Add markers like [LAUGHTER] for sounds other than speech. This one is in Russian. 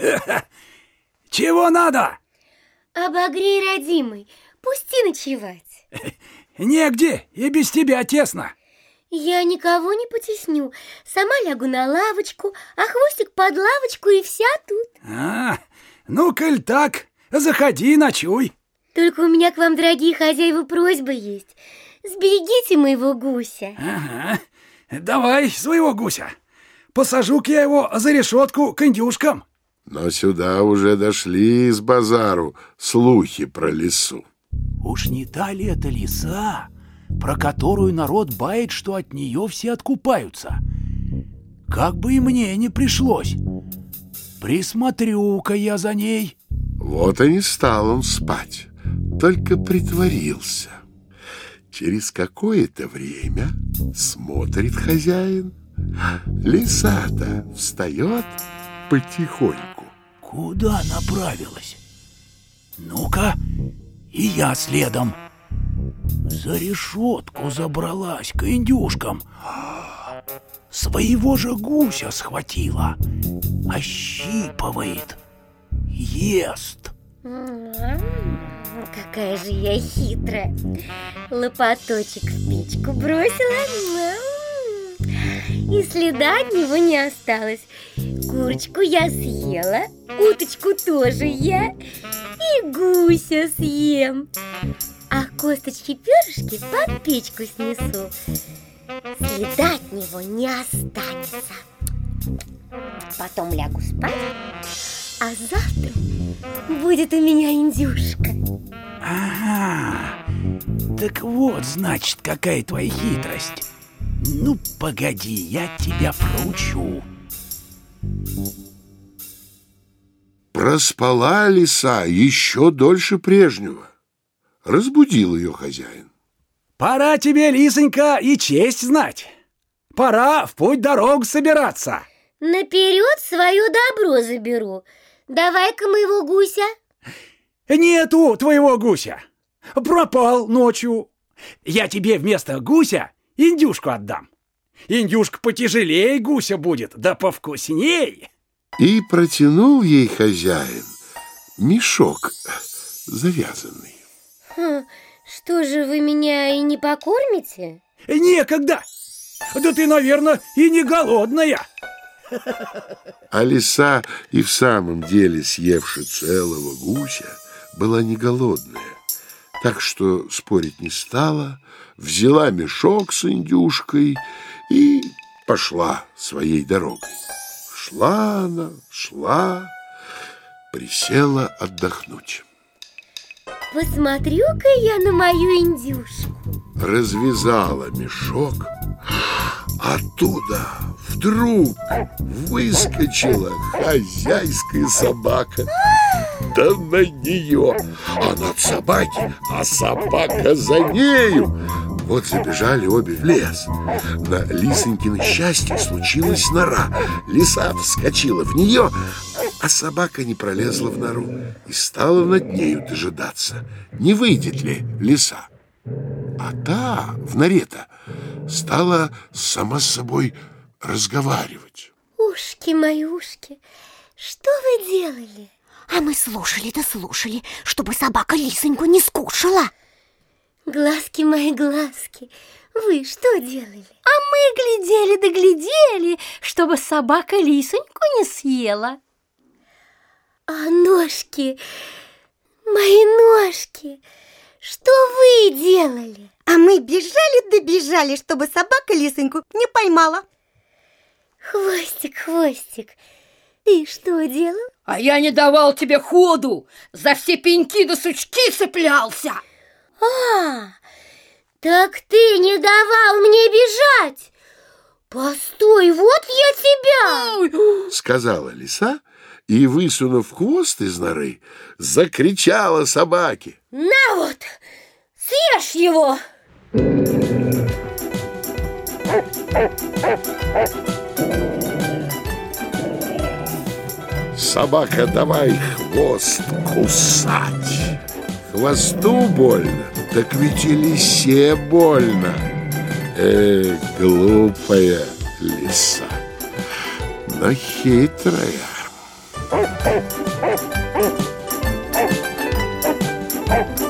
[LAUGHS] Чего надо? Обогрей, родимый, пусти ночевать. [LAUGHS] Негде, и без тебя тесно. Я никого не потесню. Сама лягу на лавочку, а хвостик под лавочку и вся тут. А, ну, коль так, заходи, ночуй. Только у меня к вам, дорогие хозяева, просьба есть. Сберегите моего гуся. Ага, давай своего гуся. Посажу-ка я его за решетку к индюшкам. Но сюда уже дошли из базару слухи про лесу. Уж не та ли это лиса, про которую народ бает, что от нее все откупаются? Как бы и мне не пришлось. Присмотрю-ка я за ней. Вот и не стал он спать, только притворился. Через какое-то время смотрит хозяин. Лиса-то встает потихоньку. Куда направилась? Ну-ка, и я следом. За решетку забралась к индюшкам. Своего же гуся схватила. Ощипывает. Ест. Какая же я хитрая. Лопаточек в печку бросила. И следа от него не осталось. Курочку я съела, уточку тоже я, и гуся съем. А косточки-перышки под печку снесу. Следа от него не останется. Потом лягу спать, а завтра будет у меня индюшка. Ага, так вот, значит, какая твоя хитрость. Ну, погоди, я тебя проучу. Проспала лиса еще дольше прежнего. Разбудил ее хозяин. Пора тебе, лисонька, и честь знать. Пора в путь дорогу собираться. Наперед свое добро заберу. Давай-ка моего гуся. Нету твоего гуся. Пропал ночью. Я тебе вместо гуся индюшку отдам. Индюшка потяжелее гуся будет, да повкусней. И протянул ей хозяин мешок завязанный. Хм, что же вы меня и не покормите? Некогда. Да ты, наверное, и не голодная. А лиса и в самом деле, съевши целого гуся, была не голодная. Так что спорить не стала, взяла мешок с индюшкой и пошла своей дорогой. Шла она, шла, присела отдохнуть. Посмотрю-ка я на мою индюшку. Развязала мешок, оттуда вдруг выскочила хозяйская собака. Да на нее, а над собаки, а собака за нею. Вот забежали обе в лес. На Лисонькино счастье случилась нора. Лиса вскочила в нее, а собака не пролезла в нору и стала над нею дожидаться, не выйдет ли лиса. А та в норе-то стала сама с собой разговаривать. Ушки мои ушки, что вы делали? А мы слушали да слушали, чтобы собака лисоньку не скушала. Глазки мои глазки, вы что делали? А мы глядели да глядели, чтобы собака лисоньку не съела. А ножки, мои ножки, что вы делали? А мы бежали да бежали, чтобы собака лисоньку не поймала. Хвостик, хвостик, ты что делал? А я не давал тебе ходу, за все пеньки да сучки цеплялся. А, так ты не давал мне бежать. Постой, вот я тебя. Сказала лиса и, высунув хвост из норы, закричала собаке. На вот, съешь его. Собака, давай хвост кусать. Хвосту больно, так ведь и лисе больно. Э, глупая лиса, но хитрая. Oh,